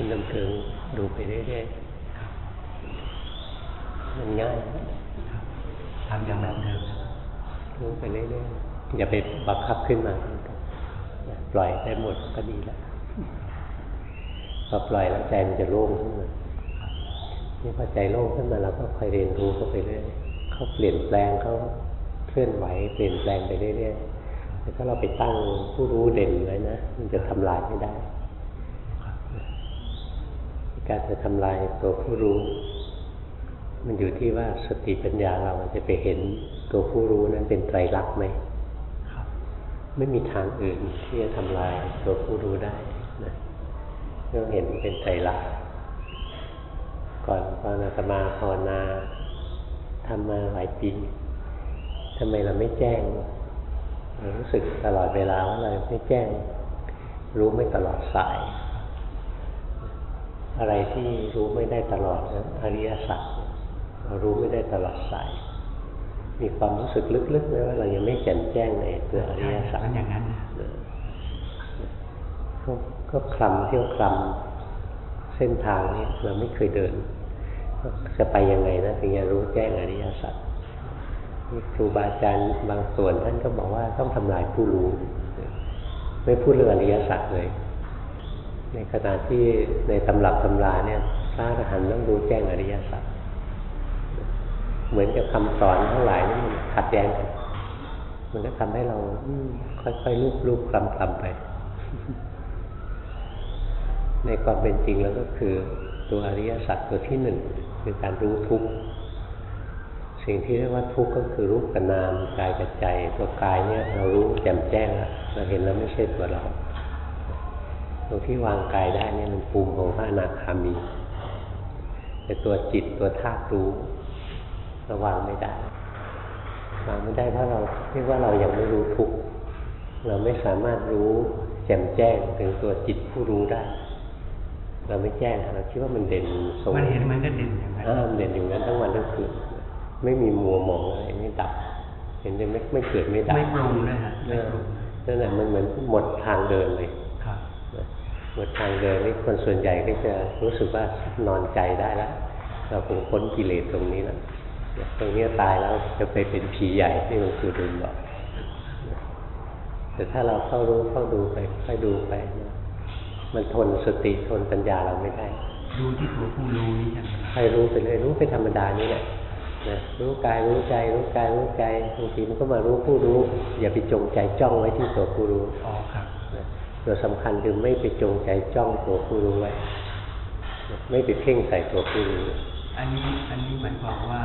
คุณดำเกิงดูไปเรื่อยๆมันง่ายทำอย่างแบบเดิมดูไปเรื่อยๆอย่าไปบังคับขึ้นมาปล่อยได้หมดก็ดีแล้วพอปล่อยแล้วใจมันจะโล่งขึ้นมานี่พอใจโล่งขึ้นมาเราก็คอยเรียนรู้เข้าไปเรื่อยเขาเปลี่ยนแปลงเขาเคลื่อนไหวเปลี่ยนแปลงไปเรื่อยๆแต่ถ้าเราไปตั้งผู้รู้เด่นไว้นะมันจะทำลายไม่ได้ การจะทำลายตัวผู้รู้ มันอยู่ที่ว่าสติปัญญาเราจะไปเห็นตัวผู้รู้นั้นเป็นไตรลักษณ์ไหมไม่มีทางอื่นที่จะทำลายตัวผู้รู้ได้นะต้องเห็นเป็นไตรลักษณ์ก่อนตอนอาตมาภาวนาทำมาหลายปีทำไมเราไม่แจ้งรารู้สึกตลอดเวลาว่าเราไม่แจ้ง รู้ไม่ตลอดสาย อะไรที่รู้ไม่ได้ตลอดนะอริยสัจเรารู้ไม่ได้ตลอดสาย มีความรู้สึกลึกๆไหมว่าเรายังไม่แจ่มแจ้งในตัวอริยสัจอย่างนั้นก็คลำเที่ยวคลำเส้นทางนี้เราไม่เคยเดินจะไปยังไงนะถึงจะรู้แจ้งอริยสัจนี่ครูบาอาจารย์บางส่วนท่านก็บอกว่าต้องทำลายผู้รู้ ไม่พูดเรื่องอริยสัจเลย ในขณะที่ในตำรับตำราเนี่ยพระอรหันต์ต้องรู้แจ้งอริยสัจเหมือนกับคำสอนทั้งหลายนี่มันขัดแย้งกันมันก็ทำให้เราค่อยๆลูบลูบคลำคลำไป ในความเป็นจริงแล้วก็คือตัวอริยสัจตัวที่หนึ่งคือการรู้ทุกข์สิ่งที่เรียกว่าทุกข์ก็คือรูปกับนามกายกับใจตัวกายเนี่ยเรารู้แจ่มแจ้งแล้วเราเห็นแล้วไม่ใช่ตัวเรา ตรงที่วางกายได้เนี่ยมันภูมิของพระอนาคามี แต่ตัวจิตตัวธาตุรู้เราวางไม่ได้วางไม่ได้เพราะเราเรียกว่าเรายังไม่รู้ทุกข์เราไม่สามารถรู้แจ่มแจ้งถึงตัวจิตผู้รู้ได้ เราไม่แจ้งเราคิดว่ามันเด่นสงมันเห็นมันก็เด่นอย่างนั้นเด่นอย่างนั้นทั้งวันทั้งคืนไม่มีมัวมองอะไรไม่ดับ เห็นไม่ไม่เกิดไม่ดับไม่ปรุงเลยฮะนั่นแหละมันเหมือนหมดทางเดินเลย หมดทางเดินนี่คนส่วนใหญ่ก็จะรู้สึกว่านอนใจได้แล้วเราคงพ้นกิเลสตรงนี้แล้วตรงนี้ตายแล้วจะไปเป็นผีใหญ่ที่หลวงปู่ดูลบอกแต่ถ้าเราเข้ารู้เข้าดูไปค่อยดูไป มันทนสติทนปัญญาเราไม่ได้ดูที่ตัวผู้รู้นี่ใช่ไหมใครรู้ไปเลยรู้เป็นธรรมดานี่แหละนะรู้กายรู้ใจ รู้กายรู้ใจบางทีมันก็มารู้ผู้รู้ อย่าไปจงใจจ้องไว้ที่ตัวผู้รู้อ๋อครับ ตัวสำคัญคือไม่ไปจงใจจ้องตัวผู้รู้ไว้ไม่ไปเพ่งใส่ตัวผู้รู้อันนี้อันนี้หมายความว่า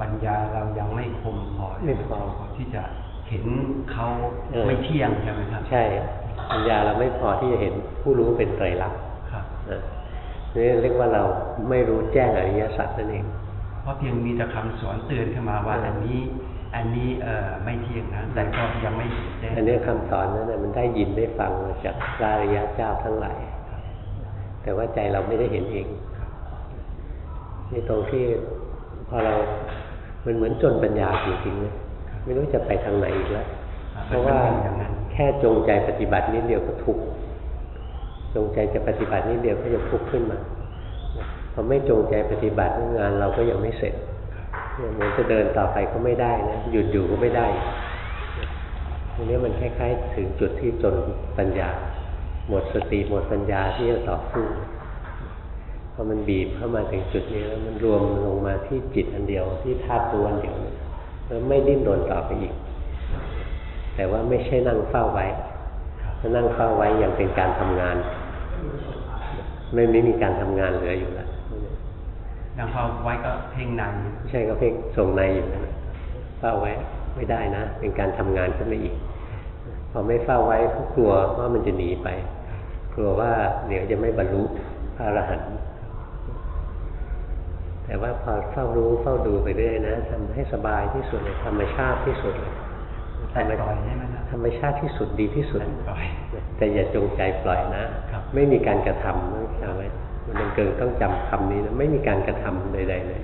ปัญญาเรายังไม่คมพอไม่พอที่จะเห็นเขาไม่เที่ยงใช่ไหมครับ ใช่ ปัญญาเราไม่พอที่จะเห็นผู้รู้เป็นไตรลักษณ์นี่เรียกว่าเราไม่รู้แจ้งอริยสัจนั่นเอง เพราะเพียงมีแต่คำสอนเตือนขึ้นมาว่าอันนี้ อันนี้เออไม่เที่ยงนะแต่ก็ยังไม่แจ้งอันนี้คำสอนนั้นมันได้ยินได้ฟังมาจากพระอริยเจ้าทั้งหลายแต่ว่าใจเราไม่ได้เห็นเองนี่ตรงที่พอเรามันเหมือนจนปัญญาจริงๆนะไม่รู้จะไปทางไหนอีกแล้วเพราะว่าแค่จงใจปฏิบัตินิดเดียวก็ทุกข์จงใจจะปฏิบัตินิดเดียวก็จะทุกข์ขึ้นมาพอไม่จงใจปฏิบัติงานเราก็ยังไม่เสร็จ เหมือนจะเดินต่อไปก็ไม่ได้นะหยุดอยู่ก็ไม่ได้ทีนี้มันคล้ายๆ ถึงจุดที่จนปัญญา หมดสติหมดปัญญาที่จะต่อสู้พอมันบีบเข้ามาถึงจุดนี้แล้วมันรวมลงมาที่จิตอันเดียวที่ธาตุตัวอันเดียวแล้วไม่ดิ้นรนต่อไปอีก แต่ว่าไม่ใช่นั่งเฝ้าไว้ถ้านั่งเฝ้าไว้อยังเป็นการทำงาน ไม่ไม่มีการทำงานเหลืออยู่แล้ว นั่งเฝ้าไว้ก็เพ่งในใช่ก็เพ่งส่งในอยู่นะเฝ้าไว้ไม่ได้นะ เป็นการทำงานขึ้นมาอีก พอไม่เฝ้าไว้ก็กลัวว่ามันจะหนีไป กลัวว่าเดี๋ยวจะไม่บรรลุพระอรหันต์แต่ว่าพอเฝ้ารู้เฝ้าดูไปเรื่อยนะทำให้สบายที่สุดเลยธรรมชาติที่สุดเลยธรรมชาติธรรมชาติที่สุดดีที่สุดแต่อย่าจงใจปล่อยนะ ไม่มีการกระทำนะจำไว้ มันเกินต้องจำคำนี้นะไม่มีการกระทำใดๆเลย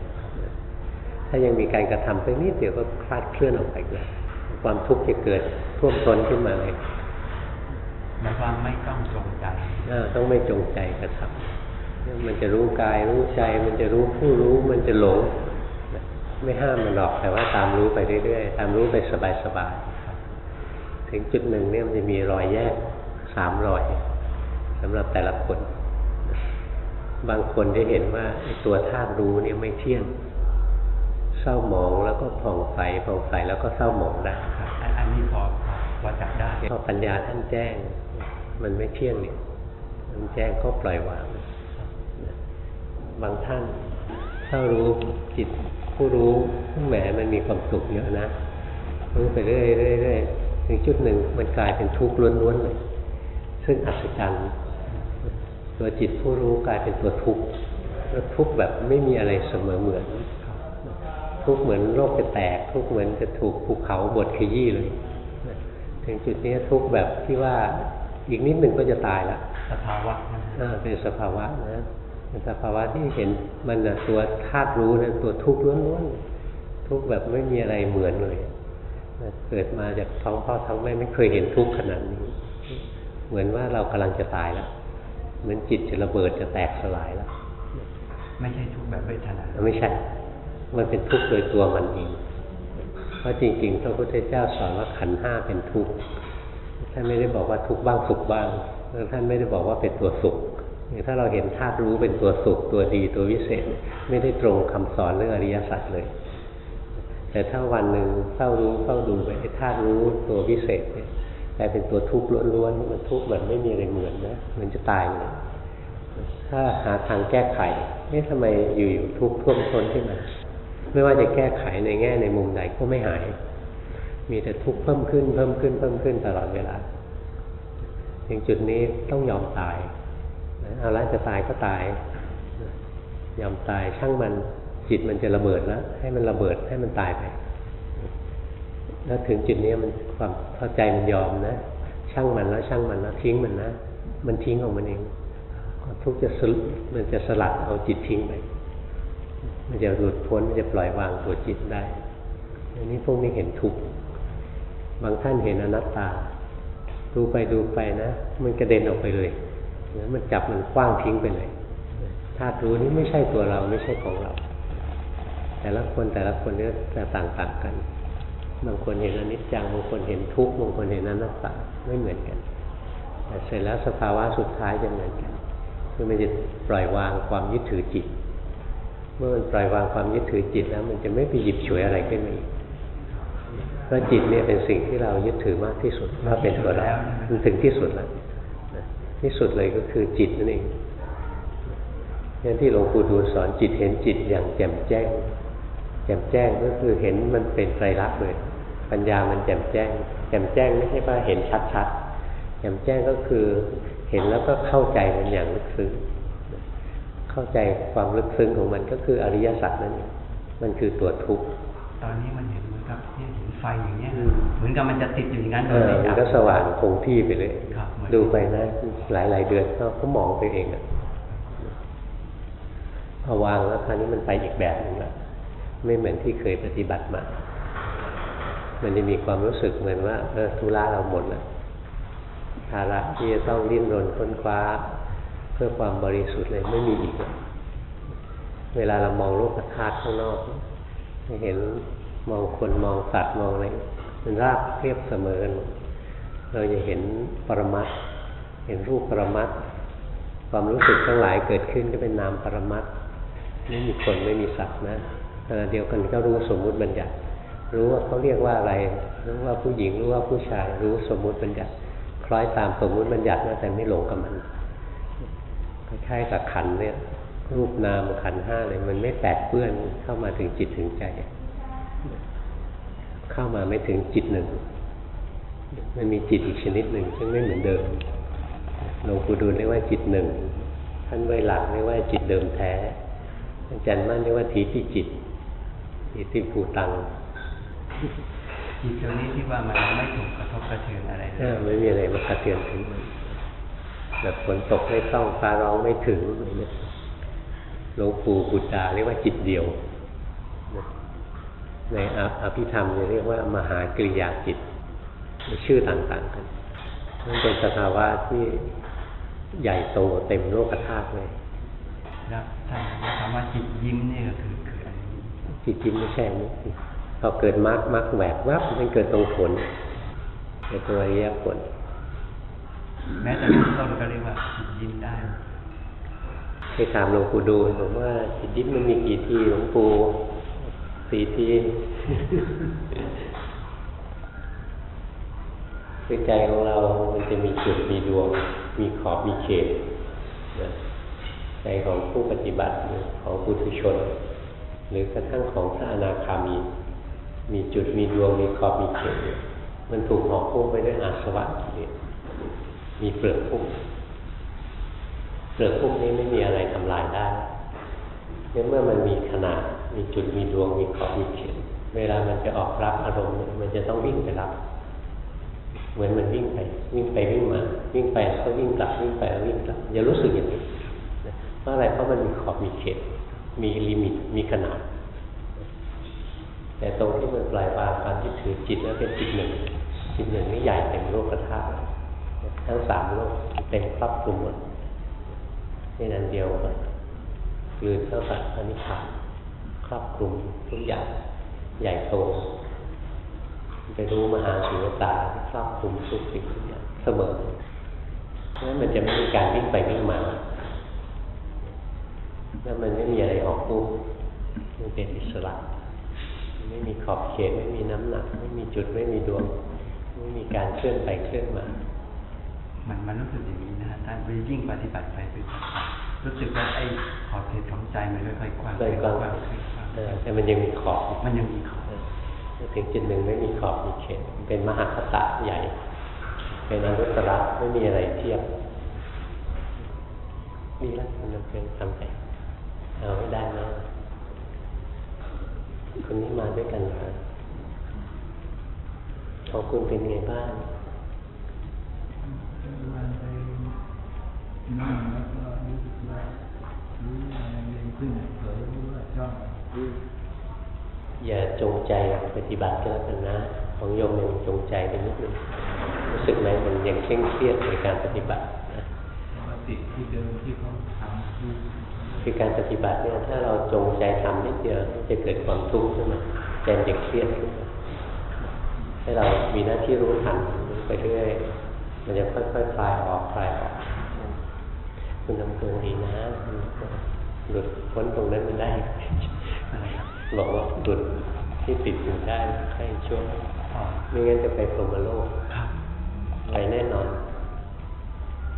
ถ้ายังมีการกระทำเพียงนิดเดียวก็คลาดเคลื่อนออกไปเลยความทุกข์จะเกิดท่วมท้นขึ้นมาเลยหมายความไม่ต้องจงใจอ่าต้องไม่จงใจกระทำมันจะรู้กายรู้ใจ มันจะรู้ผู้รู้ มันจะหลง ไม่ห้ามมันหรอก แต่ว่าตามรู้ไปเรื่อยๆ ตามรู้ไปสบายๆ ถึงจุดหนึ่งเนี่ยมันจะมีรอยแยกสามรอยสำหรับแต่ละคน บางคนได้เห็นว่าไอ้ตัวธาตุรู้เนี่ยไม่เที่ยง เศร้าหมองแล้วก็ผ่องใสผ่องใสแล้วก็เศร้าหมองได้ครับอันอันนี้พอพอพอจับได้พอปัญญาท่านแจ้ง มันไม่เที่ยงเนี่ยมันแจ้งก็ปล่อยวาง บางท่านถ้ารู้จิตผู้รู้แหมมันมีความสุขเยอะนะรู้ไปเรื่อยๆเรื่อยๆถึงจุดหนึ่งมันกลายเป็นทุกข์ล้วนๆเลย ซึ่งอัศจรรย์ ตัวจิตผู้รู้กลายเป็นตัวทุกข์แล้วทุกข์แบบไม่มีอะไรเสมอเหมือน ทุกข์เหมือนโลกจะแตก ทุกข์เหมือนจะถูกภูเขาบดขยี้เลย ถึงจุดนี้ทุกข์แบบที่ว่าอีกนิดหนึ่งก็จะตายละสภาวะนะอ่าเป็นสภาวะนะเป็นสภาวะที่เห็นมันนะตัวธาตุรู้นะตัวทุกข์ล้วนๆทุกข์แบบไม่มีอะไรเหมือนเลยนะเกิดมาจากท้องพ่อท้องแม่ไม่เคยเห็นทุกข์ขนาดนี้ เหมือนว่าเรากำลังจะตายแล้ว เหมือนจิตจะระเบิดจะแตกสลายแล้ว ไม่ใช่ทุกข์แบบเวทนาไม่ใช่ มันเป็นทุกข์โดยตัวมันเอง เพราะจริงๆพระพุทธเจ้าสอนว่าขันธ์ห้าเป็นทุกข์ ท่านไม่ได้บอกว่าทุกข์บ้างสุขบ้างแล้วท่านไม่ได้บอกว่าเป็นตัวสุขอย่างถ้าเราเห็นธาตุรู้เป็นตัวสุขตัวดีตัววิเศษ ไม่ได้ตรงคำสอนเรื่องอริยสัจเลย แต่ถ้าวันหนึ่งเฝ้ารู้เฝ้าดูไปไอ้ธาตุรู้ตัววิเศษเนี่ยก ลายเป็นตัวทุกข์ล้วนๆมันทุกข์แบบไม่มีอะไรเหมือนนะเหมือนจะตายเลยถ้าหาทางแก้ไขนี่ทำไมอยู่ๆทุกข์ท่วมท้นขึ้นมาไม่ว่าจะแก้ไขในแง่ในมุมใดก็ไม่หาย มีแต่ทุกข์เพิ่มขึ้นเพิ่มขึ้นเพิ่มขึ้นตลอดเวลาถึงจุดนี้ต้องยอมตายเอาละจะตายก็ตาย ยอมตายช่างมันจิตมันจะระเบิดแล้วให้มันระเบิดให้มันตายไป แล้วถึงจุดนี้มันความเข้าใจมันยอมนะ ช่างมันแล้วช่างมันแล้วทิ้งมันนะ มันทิ้งของมันเองความทุกข์จะสลมันจะสลัดเอาจิตทิ้งไป มันจะหลุดพ้นมันจะปล่อยวางตัวจิตได้อันนี้พวกนี้เห็นทุกข์บางท่านเห็นอนัตตา ดูไปดูไปนะ มันกระเด็นออกไปเลยแล้วมันจับมันคว้างทิ้งไปเลยธาตุรู้นี้ไม่ใช่ตัวเราไม่ใช่ของเรา แต่ละคนแต่ละคนเนี่ยจะต่างๆกัน บางคนเห็นอนิจจังบางคนเห็นทุกข์บางคนเห็นอนัตตาไม่เหมือนกัน แต่เสร็จแล้วสภาวะสุดท้ายจะเหมือนกัน คือมันจะปล่อยวางความยึดถือจิต เมื่อมันปล่อยวางความยึดถือจิตแล้วมันจะไม่ไปหยิบฉวยอะไรขึ้นมาอีกเพราะจิตเนี่ยเป็นสิ่งที่เรายึดถือมากที่สุดว่าเป็นตัวเรามันถึงที่สุดแล้วที่สุดเลยก็คือจิตนั่นเองอย่างที่หลวงปู่ดูลสอนจิตเห็นจิตอย่างแจ่มแจ้ง แจ่มแจ้งก็คือเห็นมันเป็นไตรลักษณ์เลย ปัญญามันแจ่มแจ้ง แจ่มแจ้งไม่ใช่ว่าเห็นชัดๆแจ่มแจ้งก็คือเห็นแล้วก็เข้าใจมันอย่างลึกซึ้งเข้าใจความลึกซึ้งของมันก็คืออริยสัจนั่นเองมันคือตัวทุกข์ตอนนี้มันเห็นเหมือนกับที่เห็นไฟอย่างเงี้ยอืมเหมือนกับมันจะติดอยู่อย่างนั้นเอโดยอไม่มันดับก็สว่างคงที่ไปเลยครับเหมือนดูไปนะหลายหลาย ๆ เดือนก็ก็มองไปเองอะพอวางแล้วคราวนี้มันไปอีกแบบหนึงละไม่เหมือนที่เคยปฏิบัติมา มันจะมีความรู้สึกเหมือนว่าเออธุระเราหมดแล้วภาระที่จะต้องดิ้นรนค้นคว้า เพื่อความบริสุทธิ์เลยไม่มีอีก เวลาเรามองโลกธาตุข้างนอกจะเห็นมองคนมองสัตว์มองอะไรมันราบเรียบเสมอกันเราจะเห็นปรมัตถ์เห็นรูปปรมัตถ์ความรู้สึกทั้งหลายเกิดขึ้นก็เป็นนามปรมัตถ์ไม่มีคนไม่มีสัตว์นะขณะเดียวกันก็รู้สมมุติบัญญัติ รู้ว่าเขาเรียกว่าอะไร รู้ว่าผู้หญิงรู้ว่าผู้ชายรู้สมมุติบัญญัติ คล้อยตามสมมุติบัญญัตินะแต่ไม่หลงกับมันคล้ายๆกับขันเนี่ยรูปนามขันห้าเลยมันไม่แปดเปื้อนเข้ามาถึงจิตถึงใจ เข้ามาไม่ถึงจิตหนึ่ง มันมีจิตอีกชนิดหนึ่งซึ่งไม่เหมือนเดิมหลวงปู่ดูลเรียกว่าจิตหนึ่งท่านไวหลักเรียกว่าจิตเดิมแท้อาจารย์มั่นเรียกว่าทีติจิตทีติภูตัง จิตตัวนี้ที่ว่ามันไม่ถูกกระทบกระเทือนอะไรเลเอยอไม่มีอะไรมากระเทือนถึงมันแบบฝนตกไม่ต้องฟ้าร้องไม่ถึงอะไรเนี่ยหลวงปู่บุตรดาเรียกว่าจิตเดียวนะในออภิธรรมจะเรียกว่ามหากริยาจิตชื่อต่างๆกันมันเป็นสภาวะที่ใหญ่โตเต็มโลกธาตุเลยแล้วถ้าแล้วคำว่าจิตยิ้มนี่ก็คือคืออะไรจิตยิ้มไม่ใช่นี่ พอเกิดมรรคมรรคแหวกวับมันเกิดตรงผลเกิดตัวอริยผลแม้แต่เริ่มต้นก็เรียกว่าจิตยิ้มได้เคยถามหลวงปู่ดูลผมว่าจิตยิ้มมันมีกี่ทีหลวงปู่สี่ทีคือใจของเรา มันจะมีจุดมีดวง มีขอบมีเขตนะใจของผู้ปฏิบัติหรือของปุถุชน หรือกระทั่งของพระอนาคามี มีจุดมีดวงมีขอบมีเขตมันถูกห่อหุ้มไปด้วยอาสวะกิเลสมีเปลือกหุ้มเปลือกหุ้มนี้ไม่มีอะไรทำลายได้เนี่ยเมื่อมันมีขนาด มีจุดมีดวงมีขอบมีเขตเวลามันจะออกรับอารมณ์มันจะต้องวิ่งไปรับ เหมือนมันวิ่งไป วิ่งไปวิ่งมา วิ่งไปก็วิ่งกลับวิ่งไปวิ่งกลับอย่ารู้สึกอย่างนี้เพราะอะไรเพราะมันมีขอบมีเขต มีลิมิตมีขนาด แต่ตรงที่มันปล่อยวางการที่ถือจิตแล้วเป็นจิตหนึ่ง จิตหนึ่งนี่ใหญ่เต็มโลกธาตุทั้งสามโลกเต็มครอบคลุมหมดนี่นันเดียวกันกลืนเท่ากับอนิพพานครอบคลุมทุกอย่างใหญ่โตไปรู้มหาสุญญตาครอบคลุมทุกสิ่งทุกอย่างเสมอเพราะฉะนั้นมันจะไม่มีการวิ่งไปวิ่งมาแล้วมันไม่มีอะไรออกตู้มันเป็นอิสระ ไม่มีขอบเขตไม่มีน้ำหนัก ไม่มีจุดไม่มีดวง ไม่มีการเคลื่อนไปเคลื่อนมามันมันรู้สึกอย่างนี้นะฮะท่านไปยิ่งปฏิบัติไปปฏิบัติไปรู้สึกว่าไอ้ขอบเขตของใจมันค่อยๆกว้างเคยกว้างกว้างเออแต่มันยังมีขอบมันยังมีขอบเออถึงจุดหนึ่งไม่มีขอบมีเขตมันเป็นมหาคตะใหญ่ เป็นอนุตตรไม่มีอะไรเทียบดีแล้วมันเป็นทำไปเอาไม่ได้นะ คนนี้มาด้วยกันนะของคุณเป็นไงบ้างวันไปนั่งแล้วก็รู้สึกว่ารู้อะไรเร็วขึ้นเผยรู้ว่าชอบอย่าจงใจปฏิบัติก็แล้วกันนะ ของโยมยังจงใจไปนิดนึงรู้สึกไหมมันยังเคร่งเครียดในการปฏิบัตินะ ปกติที่เดิมที่เขาทำคือคือการปฏิบัติเนี่ยถ้าเราจงใจทำนิดเดียวจะเกิดความทุกข์ขึ้นมาใจมันจะเครียดขึ้นมาให้เรามีหน้าที่รู้ทันไปเรื่อยมันจะค่อยๆคลายออกคลายออก คุณทำตัวดีนะหลุดพ้นตรงนั้นมันได้อะไรครับบอกว่าหลุดที่ติดอยู่ได้แค่ช่วงอ๋อไม่งั้นจะไปพรหมโลกครับไปแน่นอน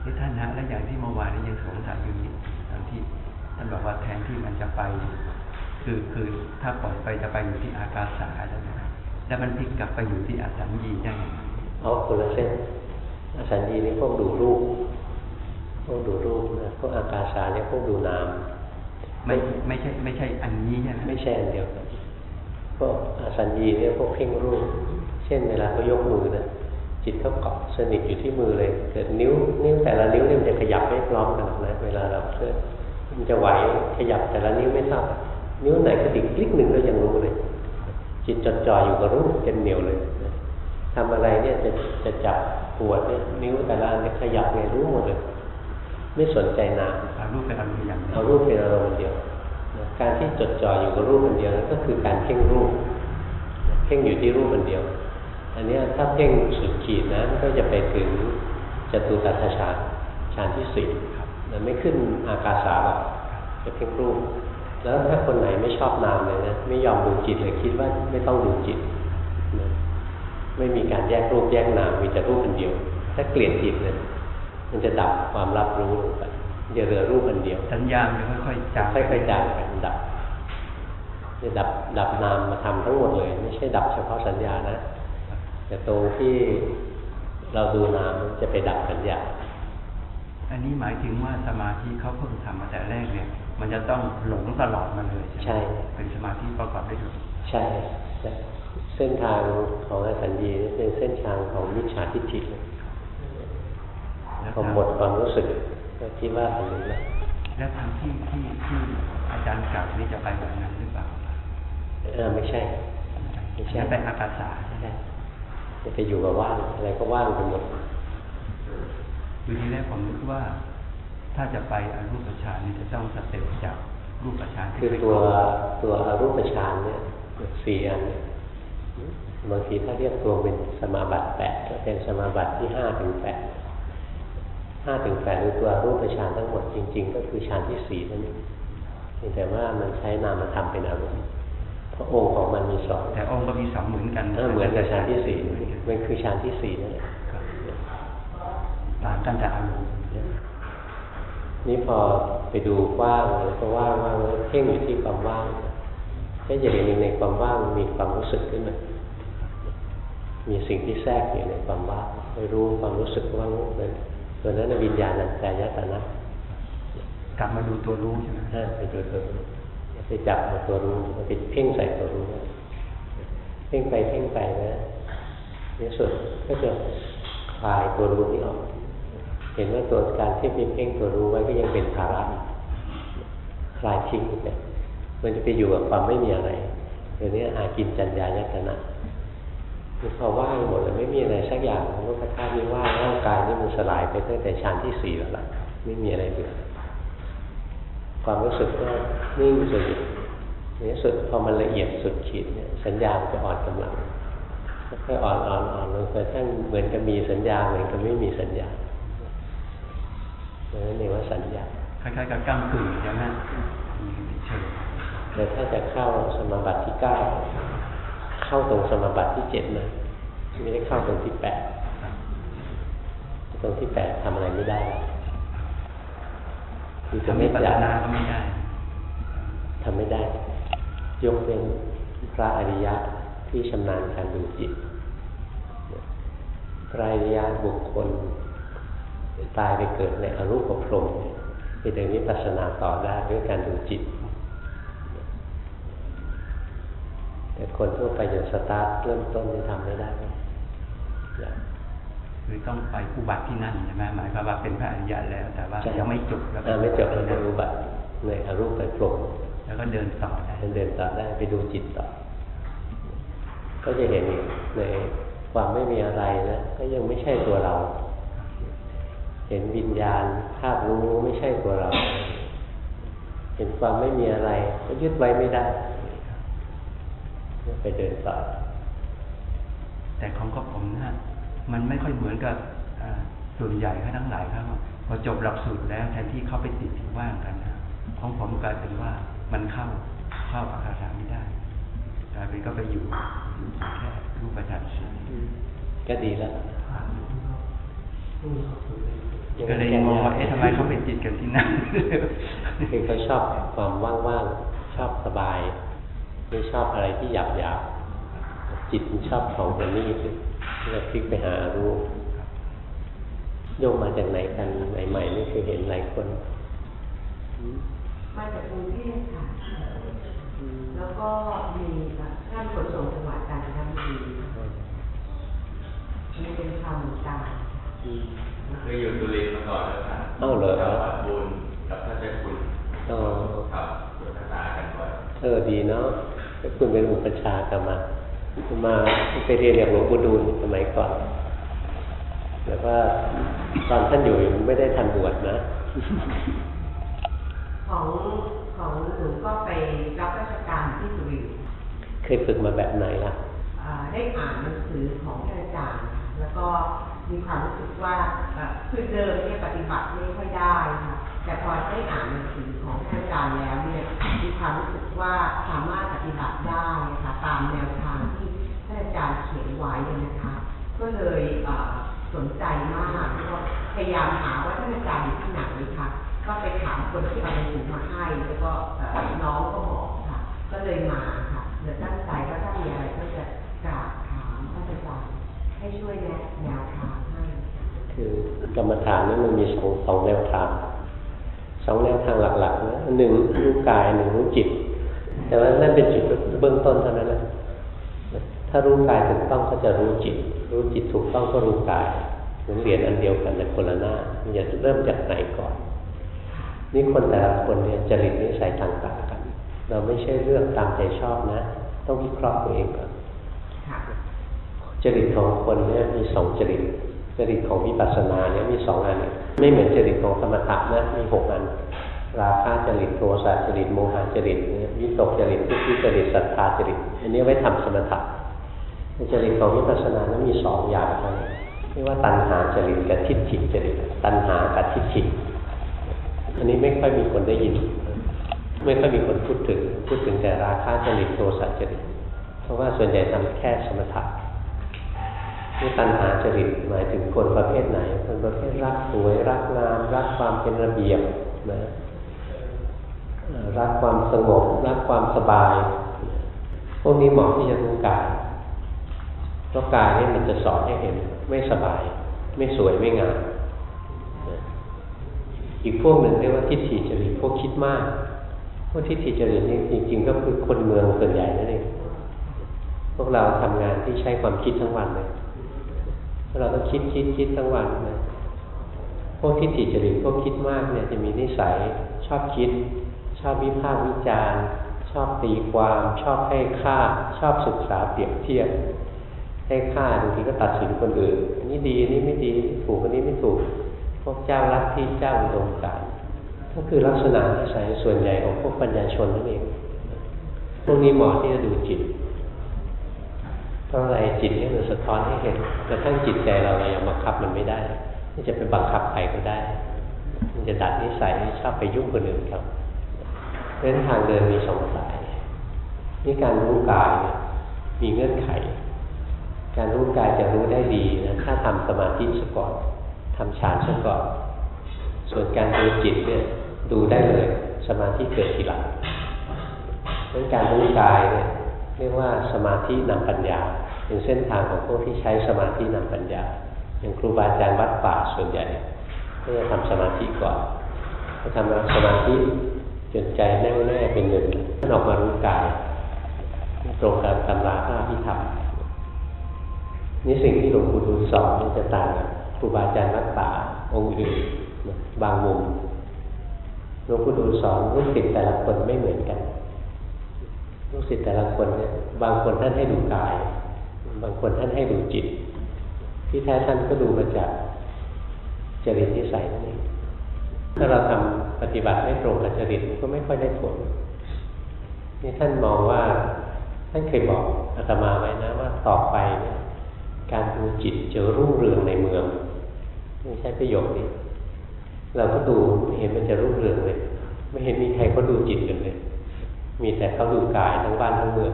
ที่ท่านฮะและอย่างที่เมื่อวานนี้ยังสงสัยอยู่นี่ตอนที่ท่านบอกว่าแทนที่มันจะไป คือคือถ้าปล่อยไปจะไปอยู่ที่อากาสาแล้วนะแล้วมันพลิกกลับไปอยู่ที่อาสัญญีได้ยังไงเอาคนละเส้นอสัญญีนี่พวกดูรูปพวกดูรูปนะพวกอากาสาเนี่ยพวกดูนามไม่ไม่ใช่ ไม่ใช่อันนี้ใช่ไหมไม่ใช่อันเดียวกันพวกอสัญญีเนี่ยพวกเพ่งรูป เช่นเวลาเขายกมือนะ จิตเขาเกาะสนิทอยู่ที่มือเลยเกิดนิ้ว นิ้วแต่ละนิ้วเนี่ยมันจะขยับไม่พร้อมกันหรอกนะเวลาเราเคลื่อนมันจะไหวขยับแต่ละนิ้วไม่เท่ากันนิ้วไหนกระดิกคลิกหนึ่งก็ยังรู้เลย จิตจดจ่ออยู่กับรูปเต็มเหนียวเลยนะทำอะไรเนี่ยจะจะจับปวดเนี่ยนิ้วแต่ละอันเนี่ยขยับไงรู้หมดเลย ไม่สนใจนามเอารูปเป็นอารมณ์อย่างเดียวเอารูปเป็นอารมณ์อันเดียวนะการที่จดจ่ออยู่กับรูปอันเดียวนั่นก็คือการเพ่งรูป เพ่งอยู่ที่รูปอันเดียว อันเนี้ยถ้าเพ่งสุดขีดนะก็จะไปถึงจตุตัสฌานฌานที่สี่มันไม่ขึ้นอากาสาหรอกจะเพ่งรูป แล้วถ้าคนไหนไม่ชอบนามเลยนะไม่ยอมดูจิตเลยคิดว่าไม่ต้องดูจิตนะไม่มีการแยกรูปแยกนามมีแต่รูปอันเดียว ถ้าเกลียดจิตเนี่ยมันจะดับความรับรู้ลงไปมันจะเหลือรูปอันเดียวสัญญาณจะค่อยๆจางค่อยๆจางไปดับจะดับดับนามมาทำทั้งหมดเลย ไม่ใช่ดับเฉพาะสัญญานะ แต่ตรงที่เราดูนามจะไปดับสัญญาอันนี้หมายถึงว่าสมาธิเขาเพิ่งทำมาแต่แรกเนี่ย มันจะต้องหลงตลอดมาเลยใช่ไหมเป็นสมาธิประกอบด้วยหลงใช่ใช่เส้นทางของอสัญญีนี่เป็นเส้นทางของมิจฉาทิฏฐิเลยแล้วพอหมดความรู้สึกก็คิดว่าเป็นนี้แล้วแล้วทางที่ที่ที่อาจารย์กล่าวนี่จะไปแบบนั้นหรือเปล่าเออไม่ใช่ไม่ใช่จะไปอากาศาไม่ใช่ จะไปอยู่กับว่างอะไรก็ว่างไปหมดอยู่ทีแรกผมนึกว่า ถ้าจะไปอรูปฌานนี่จะต้องสเต็ปจากรูปฌานคือไปตัวก่อนตัวอรูปฌานเนี่ยสี่อันเนี่ยบางทีถ้าเรียกรวมเป็นสมาบัติแปดก็เป็นสมาบัติที่ห้าถึงแปดห้าถึงแปดหรือตัวอรูปฌานทั้งหมดจริง ๆ ก็คือฌานที่สี่นั่นเองเพียงแต่ว่ามันใช้นามธรรมเป็นอารมณ์เพราะ องค์ของมันมีสองแต่องค์ก็มีสองเหมือนกันเออเหมือนกับฌานที่สี่มันคือฌานที่สี่นั่นแหละครับต่างกันแต่อารมณ์นี่พอไปดูกว้างอะไรก็ว่างว่างแล้วเพ่งอยู่ที่ความว่างแค่อย่างหนึ่งในความว่างมีความรู้สึกขึ้นมามีสิ่งที่แทรกอยู่ในความว่างไปรู้ความรู้สึกว่างเลยตัวนั้นนะวิญญาณันแต่ยตนะกลับมาดูตัวรู้ใช่ไหมห้าไปดูตัวรู้อย่า ไปจับเอาตัวรู้เอาไปเพ่งใส่ตัวรู้นะเพ่งไปเพ่งไปนะในสุดก็จะคลายตัวรู้นี้ออก เห็นว่าตัวการที่ไปเพ่งตัวรู้ไว้ก็ยังเป็นภาระคลายทิ้งอีกเนี่ยมันจะไปอยู่กับความไม่มีอะไรเดี๋ยวนี้อากินจัญญายตนะคือพอว่างหมดเลยไม่มีอะไรสักอย่างโลกธาตุนี้ว่างร่างกายนี่มันสลายไปตั้งแต่ชั้นที่สี่แล้วล่ะไม่มีอะไรเหลือ ความรู้สึกก็นิ่งสุดในที่สุดพอมันละเอียดสุดขีดเนี่ยสัญญามันจะอ่อนกำลังค่อยๆอ่อนอ่อนอ่อนลงไปทั้งเหมือนกับมีสัญญาเหมือนกับไม่มีสัญญานั่นเรียกว่าสัญญาคล้ายๆกับก้ามกึ่งใช่ไหมเฉยแต่ถ้าจะเข้าสมาบัติที่เก้าเข้าตรงสมาบัติที่เจ็ดนะไม่ได้เข้าตรงที่แปดครับตรงที่แปดทำอะไรไม่ได้ คือจะทำไม่วิปัสจัสบนาก็ไม่ได้ทำไม่ได้ ยกเว้นพระอริยะที่ชำนาญการดูจิต พระอริยะบุคคลตายไปเกิดในอรูปภพรหมเนี่ยไปเดินวิปัสสนาต่อได้ด้วยการดูจิต แต่คนทั่วไปอย่างสตาร์ทเริ่มต้นจะทำไม่ได้อย่า คือต้องไปอุบัติที่นั่นใช่ไหมหมายความว่าเป็นพระอริยะแล้ว แต่ว่าใช่ยังไม่จบแล้วก็อ่าไม่จบในอรูปบัติในอรูปไปพรหมแล้วก็เดินต่อได้เดินต่อได้ไปดูจิตต่อ ก็จะเห็นอีกในความไม่มีอะไรนะก็ยังไม่ใช่ตัวเรา เห็นวิญญาณธาตุรู้ไม่ใช่ตัวเรา เห็นความไม่มีอะไร ก็ยึดไว้ไม่ได้ไปเดินต่อแต่ของกับผมนะ มันไม่ค่อยเหมือนกับอ่าส่วนใหญ่เขาทั้งหลายครับพอจบหลักสูตรแล้วแทนที่เขาไปติดที่ว่างกันนะของผมกลายเป็นว่ามันเข้าเข้าอาคาสาไม่ได้กลายเป็นก็ไปอยู่อยู่แค่รูปฌานสี่ก็ดีแล้วก็เลยมองว่าเอ๊ะทำไมเขาไปติดกันที่นั่นคือเขาชอบความว่างๆชอบสบายไม่ชอบอะไรที่หยาบหยาบๆจิตมันชอบของประณีต เราพลิกไปหารูปโยมมาจากไหนกันใหม่ๆนี่คือเห็นหลายคน มาจากกรุงเทพค่ะ แล้วก็มีท่านขนส่งจังหวัดกาญจนบุรีมีเป็นชาวเมืองกาญเคยอยู่สุรินทร์มาก่อนแล้วครับเอ้าเหรอจังหวัดบุญกับท่านเจ้าคุณอ๋อครับสนทนากันบ่อยเออดีเนาะถ้าคุณเป็นอุปชฌาย์กมา มาไปเรียนอย่างหลวงปู่ดูลสมัยก่อนแต่ว่าตอนท่านอยู่ยังไม่ได้ทันบวชนะ ของของหนูก็ไปรับราชการที่สุรินทร์เคยฝึกมาแบบไหนล่ะอ่าได้อ่านหนังสือของท่านอาจารย์ค่ะแล้วก็มีความรู้สึกว่าเอ่อคือเดิมเนี่ยปฏิบัติไม่ค่อยได้ค่ะแต่พอได้อ่านหนังสือของท่านอาจารย์แล้วเนี่ยมีความรู้สึกว่าสามารถปฏิบัติได้นะคะตามแนวทาง ที่ท่านอาจารย์เขียนไว้นะคะ ก็เลยสนใจมากแล้วก็พยายามหาว่าท่านอาจารย์อยู่ที่ไหนค่ะ ก็ไปถามคนที่เอาหนังสือมาให้ แล้วก็น้องก็บอกค่ะ ก็เลยมาค่ะเดี๋ยวตั้งใจว่าถ้ามีอะไรก็จะกราบถามท่านอาจารย์ให้ช่วยแนะแนวทางให้ คือกรรมฐานนั้นมันมีสองสองแนวทางสองแนวทางหลักๆนะหนึ่งรู้กายหนึ่งรู้จิต แต่ว่านั่นเป็นจิตเบื้องต้นเท่านั้นนะ ถ้ารู้กายถูกต้องก็จะรู้จิต รู้จิตถูกต้องก็รู้กายเหมือนเหรียญอันเดียวกันแต่คนละหน้ามันจะเริ่มจากไหนก่อน นี่คนแต่ละคนเนี่ยจริตนิสัยต่างๆกัน เราไม่ใช่เลือกตามใจชอบนะ ต้องวิเคราะห์ตัวเองก่อนค่ะจริตของคนเนี่ยมีสองจริตจริตของวิปัสสนาเนี่ยมีสองอันเนี่ยไม่เหมือนจริตของสมถะนะมีหกอัน ราคะจริตโทสะจริตโมหะจริตวิตกจริตทุกขิจริตศรัทธาจริตอันนี้ไว้ทำสมถะใน จริตของวิปัสสนานั้นมีสองอย่างเท่านั้นเรียกว่าตัณหาจริตกับทิฏฐิจริต ตัณหากับทิฏฐิ อันนี้ไม่ค่อยมีคนได้ยิน ไม่ค่อยมีคนพูดถึง พูดถึงแต่ราคะจริตโทสะจริต เพราะว่าส่วนใหญ่ทำแค่สมถะนี่ตัณหาจริตหมายถึงคนประเภทไหน คนประเภทรักสวย รักงาม รักความเป็นระเบียบนะรักความสงบ รักความสบาย พวกนี้เหมาะที่จะรู้กาย เพราะกายนี่มันจะสอนให้เห็นไม่สบาย ไม่สวยไม่งามอีกพวกหนึ่งเรียกว่าทิฏฐิจริตพวกคิดมาก พวกทิฏฐิจริตนี่จริงๆ ก็คือคนเมืองส่วนใหญ่นั่นเองพวกเราทำงานที่ใช้ความคิดทั้งวันเลยเราต้องคิดคิดคิดทั้งวันนะพวกทิฏฐิจริตพวกคิดมากเนี่ยจะมีนิสัยชอบคิด ชอบวิพากษ์วิจารณ์ ชอบตีความ ชอบให้ค่า ชอบศึกษาเปรียบเทียบ ให้ค่าบางทีก็ตัดสินคนอื่น อันนี้ดีอันนี้ไม่ดีถูกอันนี้ไม่ถูก พวกเจ้ารักที่เจ้าอุดมการก็คือลักษณะนิสัยส่วนใหญ่ของพวกปัญญาชนนั่นเอง พวกนี้เหมาะที่จะดูจิต เพราะอะไรจิตนี่มันสะท้อนให้เห็นกระทั่งจิตใจเราเรายังบังคับมันไม่ได้ที่จะไปบังคับใครก็ได้ มันจะดัดนิสัยชอบไปยุ่งคนอื่นครับเพราะฉะนั้นทางเดินมีสองสายนี่การรู้กายมีเงื่อนไข การรู้กายจะรู้ได้ดีนะถ้าทำสมาธิซะก่อนทำฌานซะก่อนส่วนการดูจิตเนี่ยดูได้เลย สมาธิเกิดทีหลังเพราะฉะนั้นการรู้กายเนี่ยเรียกว่าสมาธินำปัญญา เป็นเส้นทางของพวกที่ใช้สมาธินำปัญญา อย่างครูบาอาจารย์วัดป่าส่วนใหญ่ก็จะทำสมาธิก่อนพอทำสมาธิจนใจแน่วแน่เป็นหนึ่งท่านออกมารู้กายตรงกับตำราพระพิธรรม นี่สิ่งที่หลวงปู่ดูลสอนนี่จะต่างกับครูบาอาจารย์วัดป่าองค์อื่นบางมุมหลวงปู่ดูลสอนลูกศิษย์แต่ละคนไม่เหมือนกันลูกศิษย์แต่ละคนเนี่ย บางคนท่านให้ดูกาย บางคนท่านให้ดูจิต ที่แท้ท่านก็ดูมาจากจริตนิสัยนั่นเองถ้าเราทำปฏิบัติไม่ตรงกับจริตก็ไม่ค่อยได้ผลนี่ท่านมองว่าท่านเคยบอกอาตมาไว้นะว่าต่อไปเนี่ย การดูจิตจะรุ่งเรืองในเมืองไม่ใช่ประโยคนี้ เราก็ดูไม่เห็นมันจะรุ่งเรืองเลย ไม่เห็นมีใครเขาดูจิตกันเลย มีแต่เขาดูกายทั้งบ้านทั้งเมือง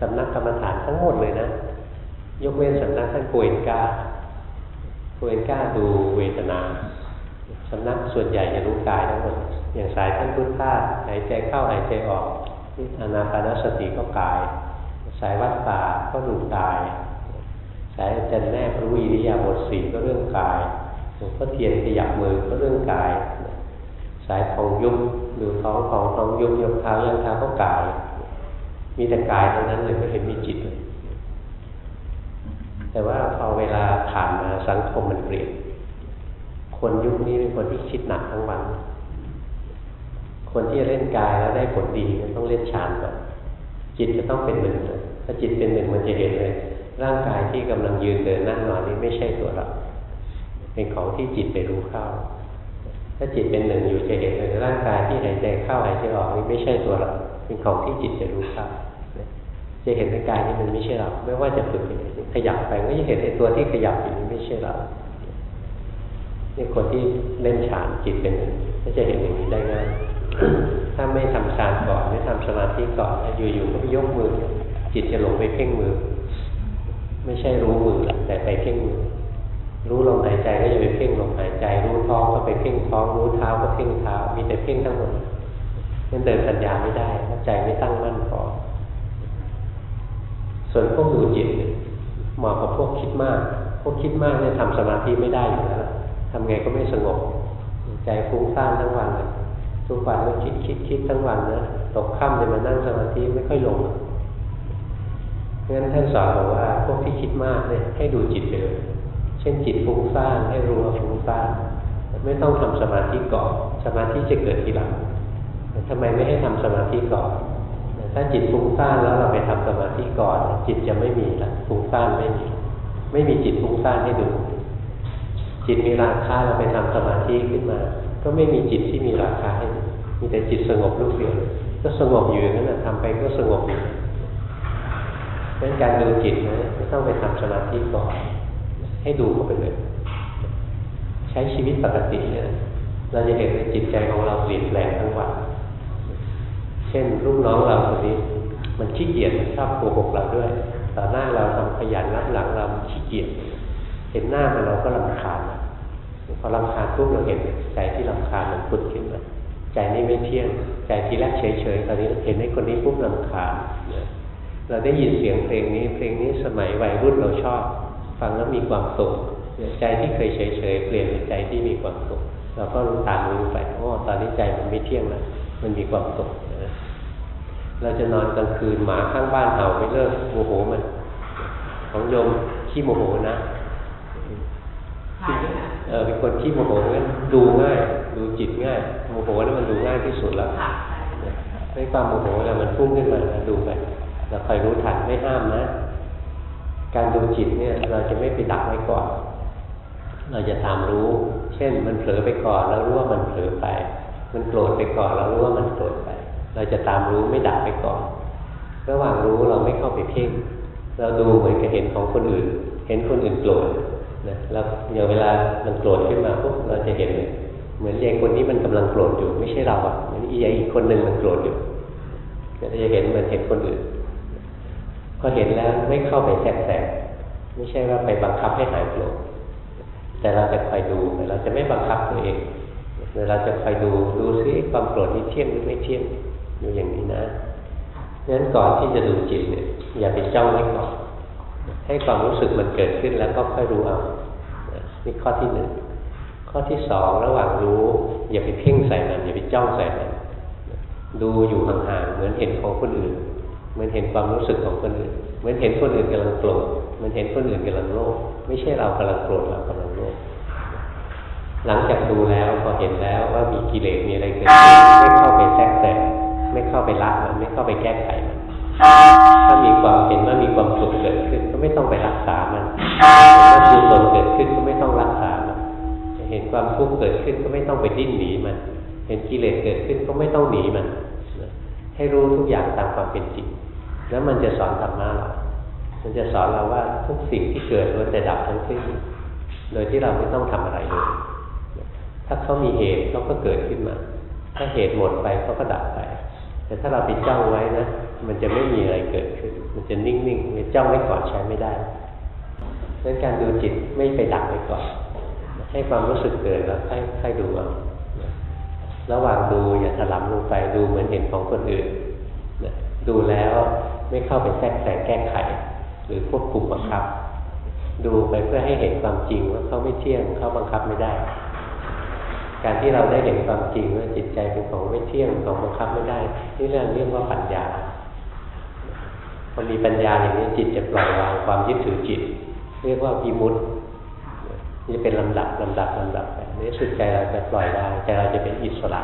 สำนักกรรมฐานทั้งหมดเลยนะ ยกเว้นสำนักท่านโกเอนกาโกเอนกาดูเวทนาสำนักส่วนใหญ่จะรู้กายทั้งหมด อย่างสายท่านพุทธาหายใจเข้าหายใจออกนี่อานาปานสติก็กาย สายวัดป่าก็ดูกาย สายอาจารย์แนบรู้อิริยาบถสี่ก็เรื่องกายหลวงพ่อเทียนขยับมือก็เรื่องกาย สายของยุบดูท้องของท้องยุบยกเท้าย่างเท้าก็กาย มีแต่กายเท่านั้นเลยไม่เห็นมีจิตเลยแต่ว่าพอเวลาผ่านมาสังคมมันเปลี่ยน คนยุคนี้เป็นคนที่คิดหนักทั้งวัน คนที่จะเล่นกายแล้วได้ผลดีมันต้องเล่นฌานก่อนจิตจะต้องเป็นหนึ่งถ้าจิตเป็นหนึ่งมันจะเห็นเลย ร่างกายที่กำลังยืนเดินนั่งนอนนี้ไม่ใช่ตัวเรา เป็นของที่จิตไปรู้เข้า ถ้าจิตเป็นหนึ่งอยู่จะเห็นเลยร่างกายที่หายใจเข้าหายใจออกนี้ไม่ใช่ตัวเรา เป็นของที่จิตจะรู้เข้าจะเห็นในกายนี้มันไม่ใช่เรา ไม่ว่าจะฝึกยังไงขยับไปก็จะเห็นไอ้ตัวที่ขยับอยู่นี้ไม่ใช่เรานี่คนที่เล่นฌานจิตเป็นหนึ่งก็จะเห็นอย่างนี้ได้ง่ายถ้าไม่ทำฌานก่อนไม่ทำสมาธิก่อนอยู่ๆก็ไปยกมือ จิตจะหลงไปเพ่งมือ ไม่ใช่รู้มือแต่ไปเพ่งมือรู้ลมหายใจก็อย่าไปเพ่งลมหายใจ รู้ท้องก็ไปเพ่งท้องรู้เท้าก็เพ่งเท้า มีแต่เพ่งทั้งหมดนั่นเดินปัญญาไม่ได้ใจไม่ตั้งมั่นพอส่วนพวกดูจิตเหมาะกับพวกคิดมาก พวกคิดมากเนี่ยทำสมาธิไม่ได้อยู่แล้วทำไงก็ไม่สงบ ใจฟุ้งซ่านทั้งวันเลยทุกวันก็คิดคิดคิดทั้งวันนะตกค่ำจะมานั่งสมาธิไม่ค่อยลง งั้นท่านสอนบอกว่าพวกที่คิดมากเนี่ยให้ดูจิตไปเลยเช่นจิตฟุ้งซ่านให้รู้ว่าฟุ้งซ่านไม่ต้องทำสมาธิก่อนสมาธิจะเกิดทีหลังทำไมไม่ให้ทำสมาธิก่อนถ้าจิตฟุ้งซ่านแล้วเราไปทำสมาธิก่อน จิตจะไม่มีละฟุ้งซ่านไม่มีไม่มีจิตฟุ้งซ่านให้ดู จิตมีราคาเราไปทำสมาธิขึ้นมา ก็ไม่มีจิตที่มีราคาให้มีแต่จิตสงบรูปเดียวก็สงบอยู่อย่นั้นนะทำไปก็สงบอยู่ ฉะนั้นการดูจิตนะไม่ต้องไปทำสมาธิก่อน ให้ดูเข้าไปเลย ใช้ชีวิตปกติเนี่ย เราจะเห็นในจิตใจของเราเปลี่ยนแปลงทั้งวัน เช่นลูกน้องเราคนนี้ มันขี้เกียจมันชอบโกหกเราด้วยต่อหน้าเราทำขยันรับหลังเราขี้เกียจเห็นหน้ามันเราก็รำคาญพอรำคาญปุ๊บเราเห็นใจที่รำคาญมันพุดขึ้นมาใจนี่ไม่เที่ยง ใจทีแรกเฉยๆตอนนี้เห็นไอ้คนนี้ปุ๊บรำคาญนะ เราได้ยินเสียงเพลงนี้ เพลงนี้สมัยวัยรุ่นเราชอบ ฟังแล้วมีความสุขเนี่ยใจที่เคยเฉยๆเปลี่ยนเป็นใจที่มีความสุขเราก็รู้ตามรู้ไปโอ้ตอนนี้ใจมันไม่เที่ยงแล้วมันมีความสุขนะเราจะนอนกลางคืนหมาข้างบ้านเห่าไม่เลิกโมโหมัน ของโยมขี้โมโหนะใช่ค่ะเออเป็นคนขี้โมโหงั้นดูง่าย ดูจิตง่ายโมโหนี่นมันดูง่ายที่สุดแล้วค่ะใช่ไม่ความโมโหเวลามันพุ่งขึ้นมานะดูไป เราคอยรู้ทันไม่ห้ามนะ การดูจิตเนี่ยเราจะไม่ไปดักไว้ก่อน เราจะตามรู้ เช่นมันเผลอไปก่อนเรารู้ว่ามันเผลอไป มันโกรธไปก่อนเรารู้ว่ามันโกรธไป เราจะตามรู้ไม่ดักไปก่อน ระหว่างรู้เราไม่เข้าไปเพ่ง เราดูเหมือนกับเห็นของคนอื่น เห็นคนอื่นโกรธนะแล้วอย่างเวลามันโกรธขึ้นมาปุ๊บเราจะเห็นเลยเหมือนยายคนนี้มันกำลังโกรธอยู่ไม่ใช่เราอะเหมือนอียายอีกคนหนึ่งมันโกรธอยู่ก็จะเห็นเหมือนเห็นคนอื่น พอเห็นแล้วไม่เข้าไปแทรกแซงไม่ใช่ว่าไปบังคับให้หายโกรธแต่เราจะคอยดูแต่เราจะไม่บังคับตัวเองเดี๋ยวเราจะคอยดูดูซิความโกรธนี้เที่ยงหรือไม่เที่ยงดูอย่างนี้นะงั้นก่อนที่จะดูจิตเนี่ยอย่าไปเจ้องไว้ก่อนให้ความรู้สึกมันเกิดขึ้นแล้วก็ค่อยรู้เอานี่ข้อที่หนึ่งข้อที่สองระหว่างรู้ อย่าไปเพ่งใส่มันอย่าไปจ้องใส่มันดูอยู่ห่างๆเหมือนเห็นของคนอื่น มือนเห็นความรู้สึกของคนอื่นมือนเห็นคนอื่นกำลังโกรธมือนเห็นคนอื่นกำลังโลภไม่ใช่เรากำลังโกรธเรากำลังโลภหลังจากดูแล้วพอเห็นแล้วว่ามีกิเลสมีอะไรเกิดขึ้นไม่เข้าไปแทรกแซงไม่เข้าไปละมันไม่เข้าไปแก้ไขมันถ้ามีความเห็นว่ามีความสุขเกิดขึ้น ก็ไม่ต้องไปรักษามันเห็นว่ากุศลเกิดขึ้นก็ไม่ต้องรักษามันเห็นความทุกข์เกิดขึ้นก็ไม่ต้องไปดิ้นหนีมัน เห็นกิเลสเกิดขึ้นก็ไม่ต้องหนีมัน ให้รู้ทุกอย่างตามความเป็นจริงแล้วมันจะสอนธรรมะเรามันจะสอนเราว่าทุกสิ่งที่เกิดล้วนแต่ดับทั้งสิ้นโดยที่เราไม่ต้องทำอะไรเลย ถ้าเขามีเหตุเขาก็เกิดขึ้นมา ถ้าเหตุหมดไปเขาก็ดับไป แต่ถ้าเราไปจ้องไว้นะ มันจะไม่มีอะไรเกิดขึ้น มันจะนิ่งๆไม่จ้องไว้ก่อนใช้ไม่ได้ดังนั้นการดูจิตไม่ไปดักไว้ก่อน ให้ความรู้สึกเกิดแล้วค่อยค่อยดูเอา ระหว่างดูอย่าถลำลงไปดูเหมือนเห็นของคนอื่นนะดูแล้วไม่เข้าไปแทรกแซงแก้ไข หรือควบคุมบังคับ ดูไปเพื่อให้เห็นความจริงว่าเขาไม่เที่ยงเขาบังคับไม่ได้ การที่เราได้เห็นความจริงว่าจิตใจเป็นของไม่เที่ยงของบังคับไม่ได้ นี่เรื่องเรียกว่าปัญญาพอมีปัญญาอย่างนี้จิตจะปล่อยวางความยึดถือจิต เรียกว่าวิมุตินี่เป็นลำดับลำดับลำดับไป ในสุดใจเราจะปล่อยวางใจเราจะเป็นอิสระ